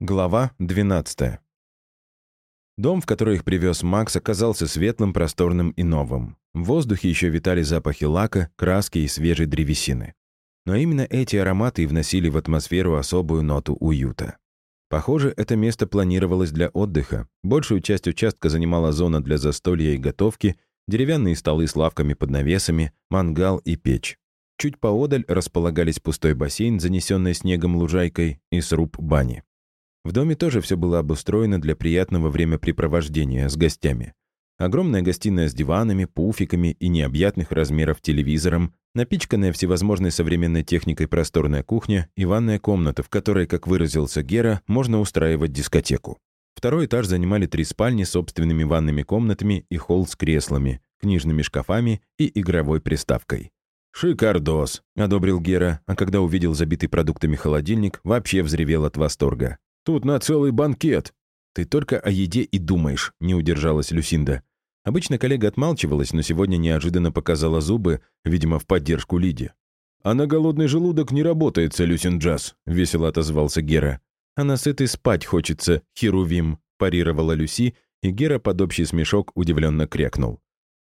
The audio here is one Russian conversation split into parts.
Глава 12. Дом, в который их привез Макс, оказался светлым, просторным и новым. В воздухе еще витали запахи лака, краски и свежей древесины. Но именно эти ароматы и вносили в атмосферу особую ноту уюта. Похоже, это место планировалось для отдыха. Большую часть участка занимала зона для застолья и готовки, деревянные столы с лавками под навесами, мангал и печь. Чуть поодаль располагались пустой бассейн, занесенный снегом лужайкой, и сруб бани. В доме тоже все было обустроено для приятного времяпрепровождения с гостями. Огромная гостиная с диванами, пуфиками и необъятных размеров телевизором, напичканная всевозможной современной техникой просторная кухня и ванная комната, в которой, как выразился Гера, можно устраивать дискотеку. Второй этаж занимали три спальни с собственными ванными комнатами и холл с креслами, книжными шкафами и игровой приставкой. «Шикардос», — одобрил Гера, а когда увидел забитый продуктами холодильник, вообще взревел от восторга. Тут на целый банкет. Ты только о еде и думаешь, не удержалась Люсинда. Обычно коллега отмалчивалась, но сегодня неожиданно показала зубы, видимо, в поддержку Лиде. «А на голодный желудок не работает, Люсин Джаз», — весело отозвался Гера. «А на сытый спать хочется, Херувим», — парировала Люси, и Гера под общий смешок удивленно крякнул.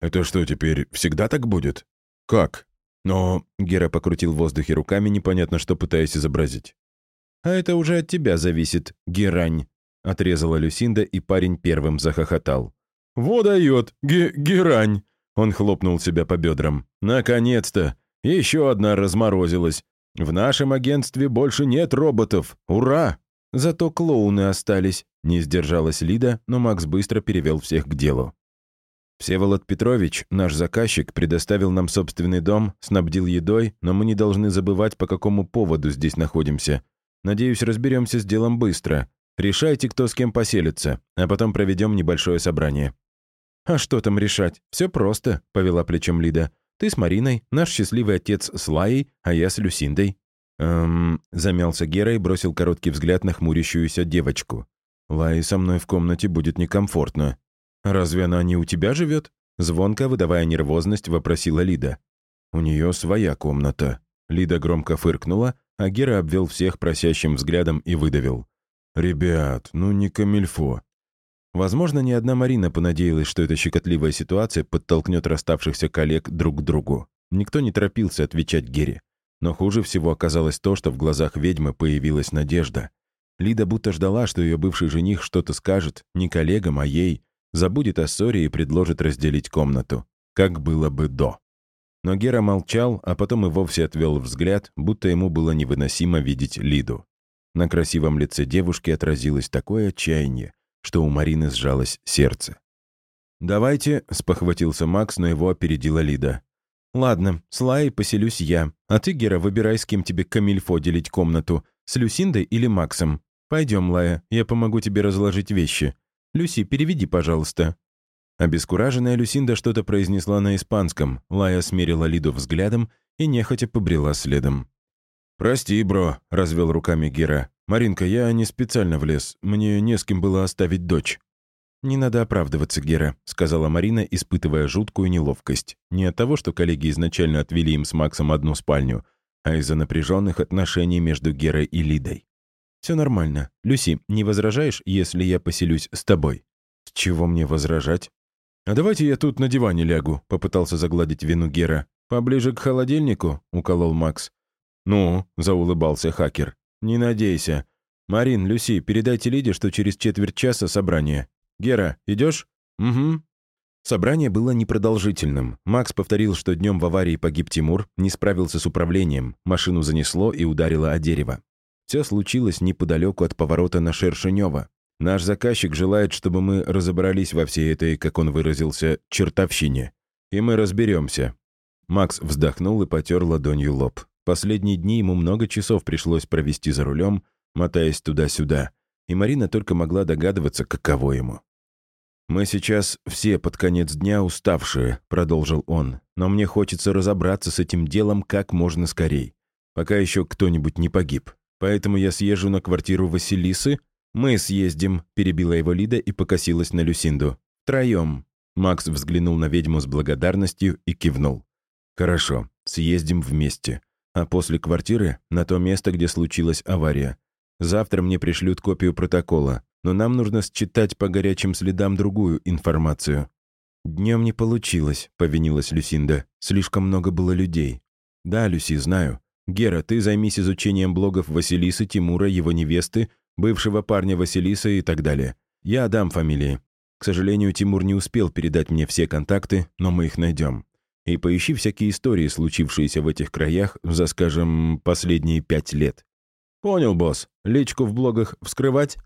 «Это что, теперь всегда так будет?» «Как?» «Но...» — Гера покрутил в воздухе руками, непонятно что пытаясь изобразить. «А это уже от тебя зависит, герань», — отрезала Люсинда, и парень первым захохотал. «Во дает, ге герань!» Он хлопнул себя по бедрам. «Наконец-то! Еще одна разморозилась. В нашем агентстве больше нет роботов. Ура!» «Зато клоуны остались», — не сдержалась Лида, но Макс быстро перевел всех к делу. Всеволод Петрович, наш заказчик, предоставил нам собственный дом, снабдил едой, но мы не должны забывать, по какому поводу здесь находимся. Надеюсь, разберемся с делом быстро. Решайте, кто с кем поселится, а потом проведем небольшое собрание». «А что там решать? Все просто», — повела плечом Лида. «Ты с Мариной, наш счастливый отец с Лаей, а я с Люсиндой». «Эм...» — замялся Гера и бросил короткий взгляд на хмурящуюся девочку. «Лае со мной в комнате будет некомфортно». «Разве она не у тебя живет?» Звонко, выдавая нервозность, вопросила Лида. «У нее своя комната». Лида громко фыркнула, а Гера обвел всех просящим взглядом и выдавил. «Ребят, ну не камильфо». Возможно, ни одна Марина понадеялась, что эта щекотливая ситуация подтолкнет расставшихся коллег друг к другу. Никто не торопился отвечать Гере. Но хуже всего оказалось то, что в глазах ведьмы появилась надежда. Лида будто ждала, что ее бывший жених что-то скажет, не коллегам, а ей, забудет о ссоре и предложит разделить комнату. Как было бы до. Но Гера молчал, а потом и вовсе отвел взгляд, будто ему было невыносимо видеть Лиду. На красивом лице девушки отразилось такое отчаяние, что у Марины сжалось сердце. «Давайте», — спохватился Макс, но его опередила Лида. «Ладно, с Лаей поселюсь я, а ты, Гера, выбирай, с кем тебе камильфо делить комнату, с Люсиндой или Максом. Пойдем, Лая, я помогу тебе разложить вещи. Люси, переведи, пожалуйста». Обескураженная Люсинда что-то произнесла на испанском, Лая смерила Лиду взглядом и нехотя побрела следом. «Прости, бро», — развел руками Гера. «Маринка, я не специально влез. Мне не с кем было оставить дочь». «Не надо оправдываться, Гера», — сказала Марина, испытывая жуткую неловкость. Не от того, что коллеги изначально отвели им с Максом одну спальню, а из-за напряженных отношений между Герой и Лидой. «Все нормально. Люси, не возражаешь, если я поселюсь с тобой?» «С чего мне возражать?» «А давайте я тут на диване лягу», — попытался загладить вину Гера. «Поближе к холодильнику?» — уколол Макс. «Ну», — заулыбался хакер. «Не надейся. Марин, Люси, передайте Лиде, что через четверть часа собрание. Гера, идешь?» «Угу». Собрание было непродолжительным. Макс повторил, что днем в аварии погиб Тимур, не справился с управлением, машину занесло и ударило о дерево. Все случилось неподалеку от поворота на Шершенева. Наш заказчик желает, чтобы мы разобрались во всей этой, как он выразился, чертовщине. И мы разберемся. Макс вздохнул и потер ладонью лоб. Последние дни ему много часов пришлось провести за рулем, мотаясь туда-сюда, и Марина только могла догадываться, каково ему. «Мы сейчас все под конец дня уставшие», — продолжил он, «но мне хочется разобраться с этим делом как можно скорей, пока еще кто-нибудь не погиб. Поэтому я съезжу на квартиру Василисы, «Мы съездим», — перебила его Лида и покосилась на Люсинду. «Троем». Макс взглянул на ведьму с благодарностью и кивнул. «Хорошо, съездим вместе. А после квартиры — на то место, где случилась авария. Завтра мне пришлют копию протокола, но нам нужно считать по горячим следам другую информацию». «Днем не получилось», — повинилась Люсинда. «Слишком много было людей». «Да, Люси, знаю. Гера, ты займись изучением блогов Василисы, Тимура, его невесты, бывшего парня Василисы и так далее. Я дам фамилии. К сожалению, Тимур не успел передать мне все контакты, но мы их найдем. И поищи всякие истории, случившиеся в этих краях за, скажем, последние пять лет. Понял, босс. Личку в блогах вскрывать?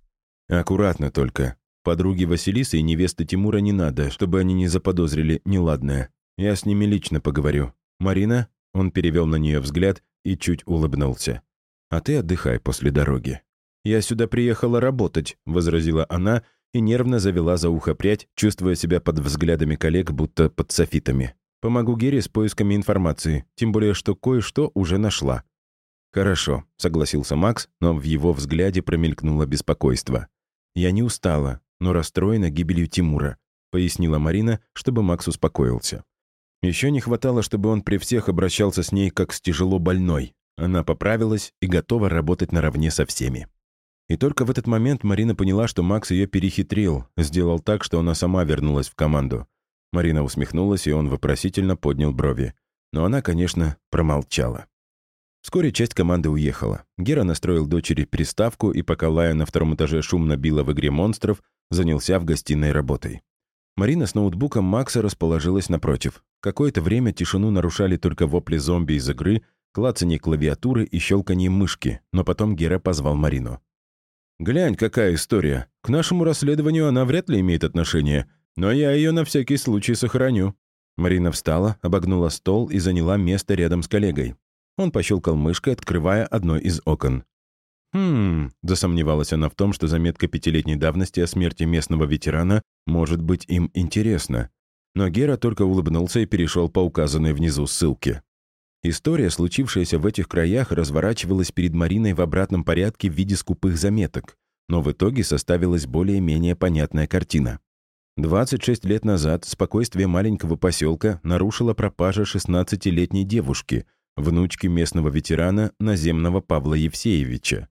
Аккуратно только. Подруги Василисы и невесты Тимура не надо, чтобы они не заподозрили неладное. Я с ними лично поговорю. Марина? Он перевел на нее взгляд и чуть улыбнулся. А ты отдыхай после дороги. «Я сюда приехала работать», — возразила она и нервно завела за ухо прядь, чувствуя себя под взглядами коллег, будто под софитами. «Помогу Гере с поисками информации, тем более, что кое-что уже нашла». «Хорошо», — согласился Макс, но в его взгляде промелькнуло беспокойство. «Я не устала, но расстроена гибелью Тимура», — пояснила Марина, чтобы Макс успокоился. Еще не хватало, чтобы он при всех обращался с ней как с тяжело больной. Она поправилась и готова работать наравне со всеми. И только в этот момент Марина поняла, что Макс ее перехитрил, сделал так, что она сама вернулась в команду. Марина усмехнулась, и он вопросительно поднял брови. Но она, конечно, промолчала. Вскоре часть команды уехала. Гера настроил дочери приставку, и пока Лая на втором этаже шумно била в игре монстров, занялся в гостиной работой. Марина с ноутбуком Макса расположилась напротив. Какое-то время тишину нарушали только вопли зомби из игры, клацанье клавиатуры и щелканье мышки, но потом Гера позвал Марину. «Глянь, какая история. К нашему расследованию она вряд ли имеет отношение, но я ее на всякий случай сохраню». Марина встала, обогнула стол и заняла место рядом с коллегой. Он пощелкал мышкой, открывая одно из окон. «Хм...» — засомневалась она в том, что заметка пятилетней давности о смерти местного ветерана может быть им интересна. Но Гера только улыбнулся и перешел по указанной внизу ссылке. История, случившаяся в этих краях, разворачивалась перед Мариной в обратном порядке в виде скупых заметок, но в итоге составилась более-менее понятная картина. 26 лет назад спокойствие маленького поселка нарушила пропажа 16-летней девушки, внучки местного ветерана наземного Павла Евсеевича.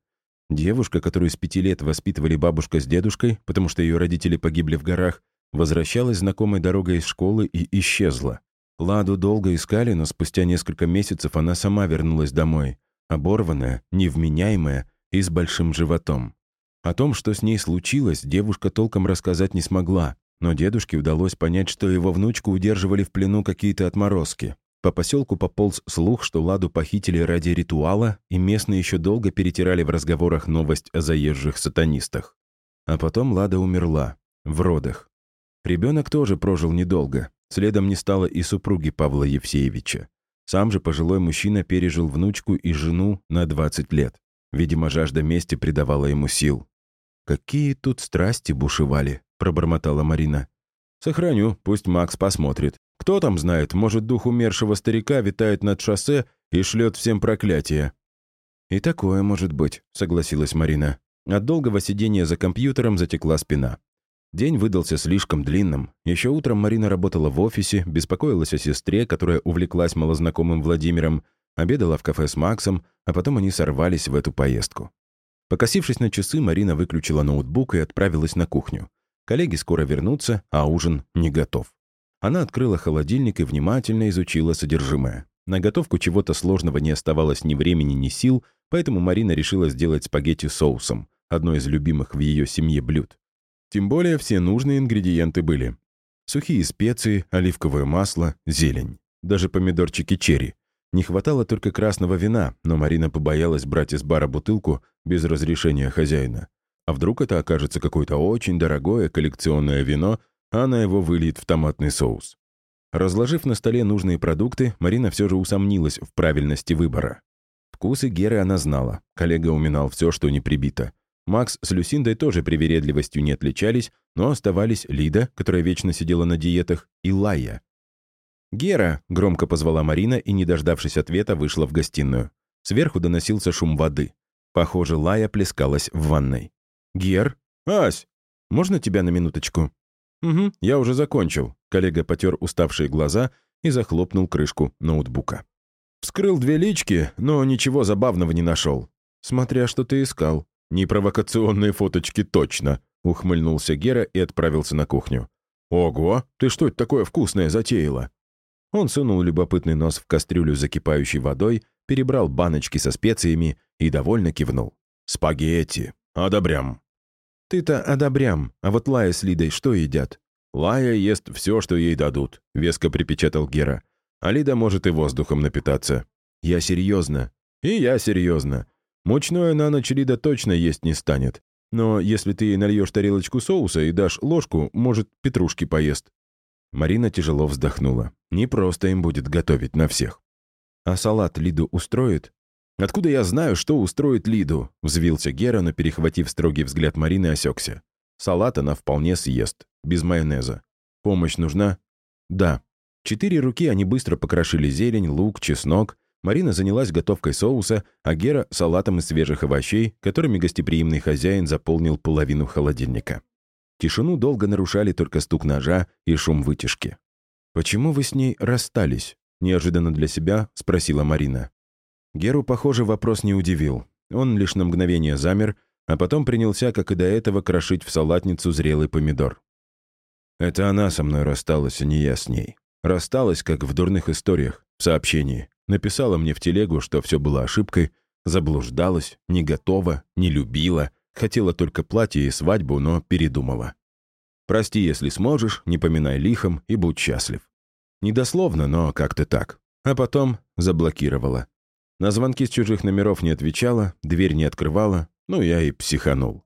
Девушка, которую с пяти лет воспитывали бабушка с дедушкой, потому что ее родители погибли в горах, возвращалась знакомой дорогой из школы и исчезла. Ладу долго искали, но спустя несколько месяцев она сама вернулась домой, оборванная, невменяемая и с большим животом. О том, что с ней случилось, девушка толком рассказать не смогла, но дедушке удалось понять, что его внучку удерживали в плену какие-то отморозки. По поселку пополз слух, что Ладу похитили ради ритуала, и местные еще долго перетирали в разговорах новость о заезжих сатанистах. А потом Лада умерла. В родах. Ребенок тоже прожил недолго. Следом не стало и супруги Павла Евсеевича. Сам же пожилой мужчина пережил внучку и жену на 20 лет. Видимо, жажда мести придавала ему сил. «Какие тут страсти бушевали», — пробормотала Марина. «Сохраню, пусть Макс посмотрит. Кто там знает, может, дух умершего старика витает над шоссе и шлет всем проклятие». «И такое может быть», — согласилась Марина. От долгого сидения за компьютером затекла спина. День выдался слишком длинным. Еще утром Марина работала в офисе, беспокоилась о сестре, которая увлеклась малознакомым Владимиром, обедала в кафе с Максом, а потом они сорвались в эту поездку. Покосившись на часы, Марина выключила ноутбук и отправилась на кухню. Коллеги скоро вернутся, а ужин не готов. Она открыла холодильник и внимательно изучила содержимое. На готовку чего-то сложного не оставалось ни времени, ни сил, поэтому Марина решила сделать спагетти соусом, одно из любимых в ее семье блюд. Тем более все нужные ингредиенты были. Сухие специи, оливковое масло, зелень. Даже помидорчики черри. Не хватало только красного вина, но Марина побоялась брать из бара бутылку без разрешения хозяина. А вдруг это окажется какое-то очень дорогое коллекционное вино, а она его выльет в томатный соус. Разложив на столе нужные продукты, Марина все же усомнилась в правильности выбора. Вкусы Геры она знала. Коллега уминал все, что не прибито. Макс с Люсиндой тоже привередливостью не отличались, но оставались Лида, которая вечно сидела на диетах, и Лая. «Гера!» — громко позвала Марина и, не дождавшись ответа, вышла в гостиную. Сверху доносился шум воды. Похоже, Лая плескалась в ванной. «Гер? Ась! Можно тебя на минуточку?» «Угу, я уже закончил». Коллега потер уставшие глаза и захлопнул крышку ноутбука. «Вскрыл две лички, но ничего забавного не нашел. Смотря что ты искал. Не провокационные фоточки точно», — ухмыльнулся Гера и отправился на кухню. «Ого, ты что это такое вкусное затеяла?» Он сунул любопытный нос в кастрюлю с закипающей водой, перебрал баночки со специями и довольно кивнул. «Спагетти. Одобрям». «Ты-то одобрям, а вот Лая с Лидой что едят?» «Лая ест все, что ей дадут», — веско припечатал Гера. «А Лида может и воздухом напитаться». «Я серьезно». «И я серьезно. Мучное на ночь Лида точно есть не станет. Но если ты нальешь тарелочку соуса и дашь ложку, может, петрушки поест». Марина тяжело вздохнула. Не просто им будет готовить на всех. «А салат Лиду устроит?» «Откуда я знаю, что устроит Лиду?» — взвился Гера, но, перехватив строгий взгляд Марины, осекся. «Салат она вполне съест, без майонеза. Помощь нужна?» «Да». Четыре руки они быстро покрошили зелень, лук, чеснок. Марина занялась готовкой соуса, а Гера — салатом из свежих овощей, которыми гостеприимный хозяин заполнил половину холодильника. Тишину долго нарушали только стук ножа и шум вытяжки. «Почему вы с ней расстались?» — неожиданно для себя спросила Марина. Геру, похоже, вопрос не удивил. Он лишь на мгновение замер, а потом принялся, как и до этого, крошить в салатницу зрелый помидор. Это она со мной рассталась, а не я с ней. Рассталась, как в дурных историях, в сообщении. Написала мне в телегу, что все было ошибкой, заблуждалась, не готова, не любила, хотела только платье и свадьбу, но передумала. Прости, если сможешь, не поминай лихом и будь счастлив. Недословно, но как-то так. А потом заблокировала. На звонки с чужих номеров не отвечала, дверь не открывала, ну, я и психанул.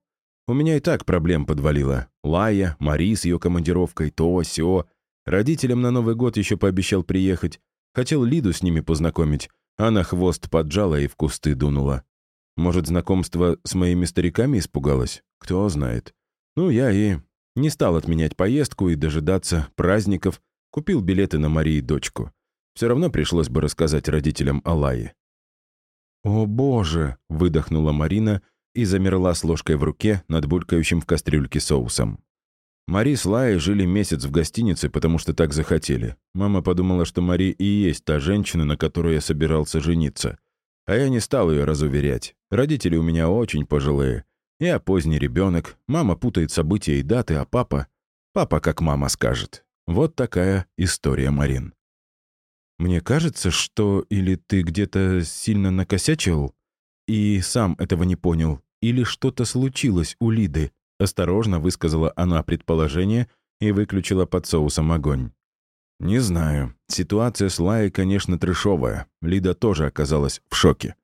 У меня и так проблем подвалило. Лая, Мари с ее командировкой, то, сё. Родителям на Новый год еще пообещал приехать. Хотел Лиду с ними познакомить. Она хвост поджала и в кусты дунула. Может, знакомство с моими стариками испугалась? Кто знает. Ну, я и не стал отменять поездку и дожидаться праздников. Купил билеты на Марии дочку. Все равно пришлось бы рассказать родителям о Лае. «О, боже!» — выдохнула Марина и замерла с ложкой в руке над булькающим в кастрюльке соусом. Мари с Лаей жили месяц в гостинице, потому что так захотели. Мама подумала, что Мари и есть та женщина, на которой я собирался жениться. А я не стал ее разуверять. Родители у меня очень пожилые. Я поздний ребенок, мама путает события и даты, а папа... Папа, как мама скажет. Вот такая история, Марин. Мне кажется, что или ты где-то сильно накосячил и сам этого не понял, или что-то случилось у Лиды, осторожно высказала она предположение и выключила под соусом огонь. «Не знаю. Ситуация с Лаей, конечно, трешовая. Лида тоже оказалась в шоке.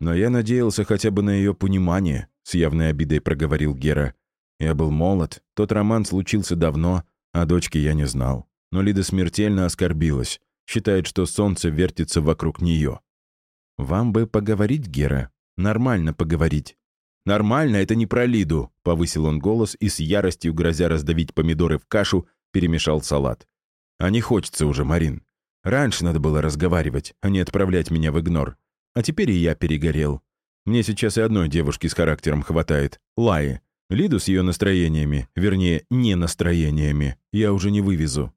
Но я надеялся хотя бы на ее понимание», — с явной обидой проговорил Гера. «Я был молод, тот роман случился давно, а дочки я не знал. Но Лида смертельно оскорбилась. Считает, что солнце вертится вокруг нее. «Вам бы поговорить, Гера. Нормально поговорить». «Нормально, это не про Лиду», — повысил он голос и с яростью, грозя раздавить помидоры в кашу, перемешал салат. «А не хочется уже, Марин. Раньше надо было разговаривать, а не отправлять меня в игнор. А теперь и я перегорел. Мне сейчас и одной девушки с характером хватает. Лаи. Лиду с ее настроениями, вернее, не настроениями, я уже не вывезу».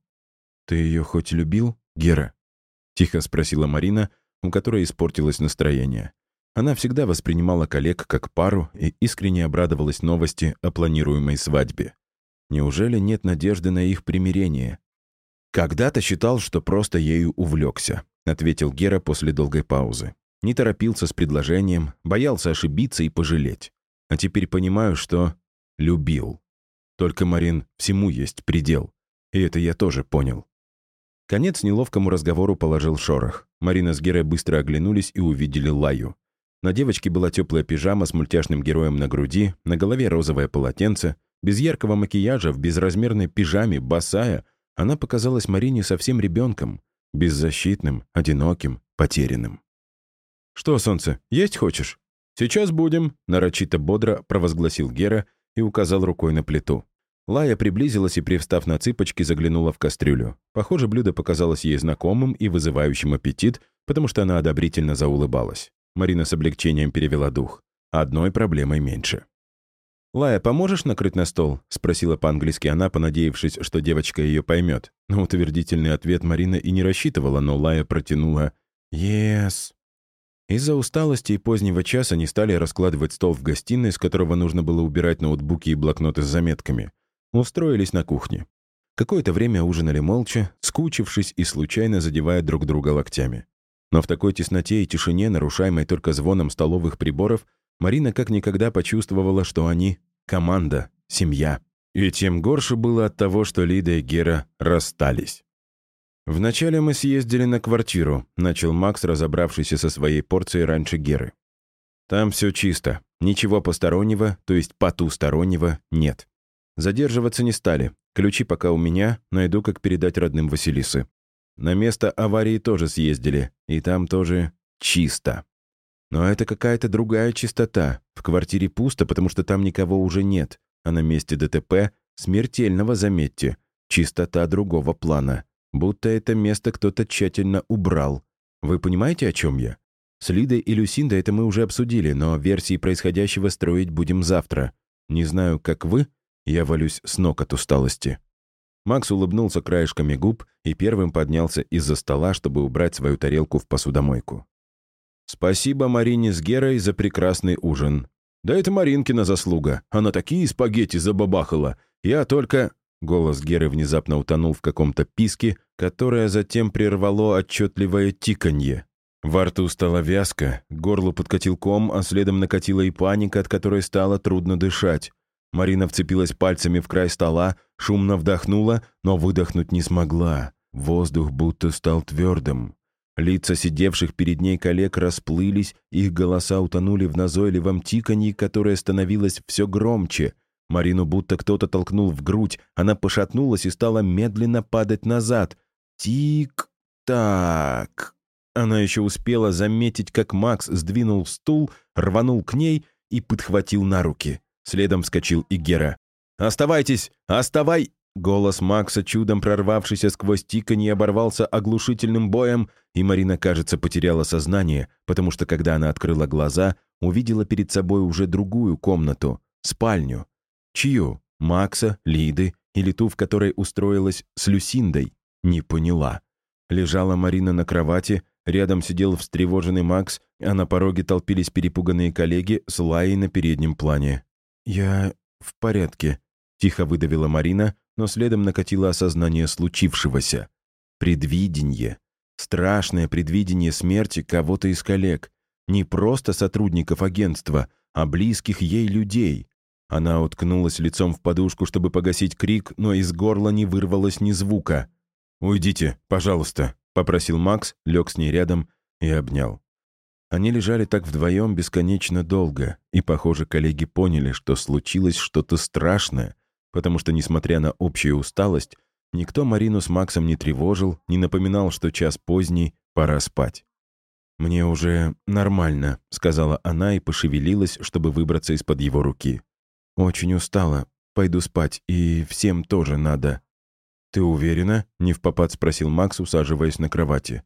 «Ты ее хоть любил?» «Гера?» — тихо спросила Марина, у которой испортилось настроение. Она всегда воспринимала коллег как пару и искренне обрадовалась новости о планируемой свадьбе. Неужели нет надежды на их примирение? «Когда-то считал, что просто ею увлекся», — ответил Гера после долгой паузы. Не торопился с предложением, боялся ошибиться и пожалеть. А теперь понимаю, что любил. Только, Марин, всему есть предел. И это я тоже понял. Конец неловкому разговору положил шорох. Марина с Герой быстро оглянулись и увидели Лаю. На девочке была теплая пижама с мультяшным героем на груди, на голове розовое полотенце. Без яркого макияжа, в безразмерной пижаме, босая, она показалась Марине совсем ребенком, беззащитным, одиноким, потерянным. «Что, солнце, есть хочешь?» «Сейчас будем», — нарочито бодро провозгласил Гера и указал рукой на плиту. Лая приблизилась и, привстав на цыпочки, заглянула в кастрюлю. Похоже, блюдо показалось ей знакомым и вызывающим аппетит, потому что она одобрительно заулыбалась. Марина с облегчением перевела дух. Одной проблемой меньше. «Лая, поможешь накрыть на стол?» — спросила по-английски она, понадеявшись, что девочка ее поймет. Но утвердительный ответ Марина и не рассчитывала, но Лая протянула «Yes». Из-за усталости и позднего часа они стали раскладывать стол в гостиной, с которого нужно было убирать ноутбуки и блокноты с заметками. Устроились на кухне. Какое-то время ужинали молча, скучившись и случайно задевая друг друга локтями. Но в такой тесноте и тишине, нарушаемой только звоном столовых приборов, Марина как никогда почувствовала, что они — команда, семья. И тем горше было от того, что Лида и Гера расстались. «Вначале мы съездили на квартиру», — начал Макс, разобравшийся со своей порцией раньше Геры. «Там все чисто. Ничего постороннего, то есть потустороннего, нет. Задерживаться не стали. Ключи пока у меня, найду, как передать родным Василисы. На место аварии тоже съездили, и там тоже чисто. Но это какая-то другая чистота. В квартире пусто, потому что там никого уже нет. А на месте ДТП смертельного, заметьте, чистота другого плана. Будто это место кто-то тщательно убрал. Вы понимаете, о чем я? С Лидой и Люсиндой это мы уже обсудили, но версии происходящего строить будем завтра. Не знаю, как вы, я валюсь с ног от усталости. Макс улыбнулся краешками губ и первым поднялся из-за стола, чтобы убрать свою тарелку в посудомойку. «Спасибо Марине с Герой за прекрасный ужин. Да это Маринкина заслуга. Она такие спагетти забабахала. Я только...» Голос Геры внезапно утонул в каком-то писке, которое затем прервало отчетливое тиканье. Во рту стало вязко, к горлу подкатил ком, а следом накатила и паника, от которой стало трудно дышать. Марина вцепилась пальцами в край стола, шумно вдохнула, но выдохнуть не смогла. Воздух будто стал твердым. Лица сидевших перед ней коллег расплылись, их голоса утонули в назойливом тиканье, которое становилось все громче. Марину будто кто-то толкнул в грудь, она пошатнулась и стала медленно падать назад. Тик-так. Она еще успела заметить, как Макс сдвинул стул, рванул к ней и подхватил на руки. Следом вскочил и Гера. «Оставайтесь! Оставай!» Голос Макса, чудом прорвавшийся сквозь тиканье, оборвался оглушительным боем, и Марина, кажется, потеряла сознание, потому что, когда она открыла глаза, увидела перед собой уже другую комнату — спальню. Чью? Макса, Лиды или ту, в которой устроилась с Люсиндой? Не поняла. Лежала Марина на кровати, рядом сидел встревоженный Макс, а на пороге толпились перепуганные коллеги с Лаей на переднем плане. «Я в порядке», — тихо выдавила Марина, но следом накатило осознание случившегося. Предвидение. Страшное предвидение смерти кого-то из коллег. Не просто сотрудников агентства, а близких ей людей. Она уткнулась лицом в подушку, чтобы погасить крик, но из горла не вырвалось ни звука. «Уйдите, пожалуйста», — попросил Макс, лег с ней рядом и обнял. Они лежали так вдвоем бесконечно долго, и, похоже, коллеги поняли, что случилось что-то страшное, потому что, несмотря на общую усталость, никто Марину с Максом не тревожил, не напоминал, что час поздний, пора спать. «Мне уже нормально», — сказала она и пошевелилась, чтобы выбраться из-под его руки. «Очень устала. Пойду спать, и всем тоже надо». «Ты уверена?» — не в попад спросил Макс, усаживаясь на кровати.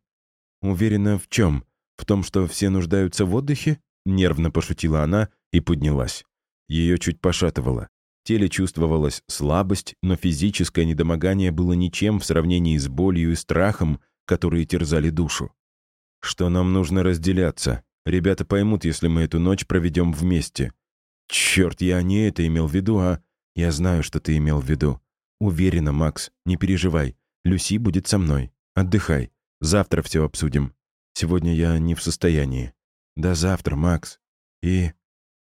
«Уверена в чем?» «В том, что все нуждаются в отдыхе?» — нервно пошутила она и поднялась. Ее чуть пошатывало. Теле чувствовалась слабость, но физическое недомогание было ничем в сравнении с болью и страхом, которые терзали душу. «Что нам нужно разделяться? Ребята поймут, если мы эту ночь проведем вместе». «Черт, я не это имел в виду, а...» «Я знаю, что ты имел в виду. Уверена, Макс, не переживай. Люси будет со мной. Отдыхай. Завтра все обсудим. Сегодня я не в состоянии. До завтра, Макс. И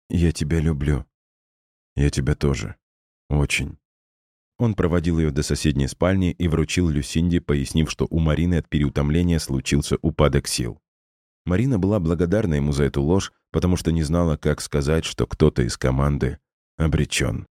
я тебя люблю. Я тебя тоже. Очень. Он проводил ее до соседней спальни и вручил Люсинде, пояснив, что у Марины от переутомления случился упадок сил. Марина была благодарна ему за эту ложь, потому что не знала, как сказать, что кто-то из команды обречен.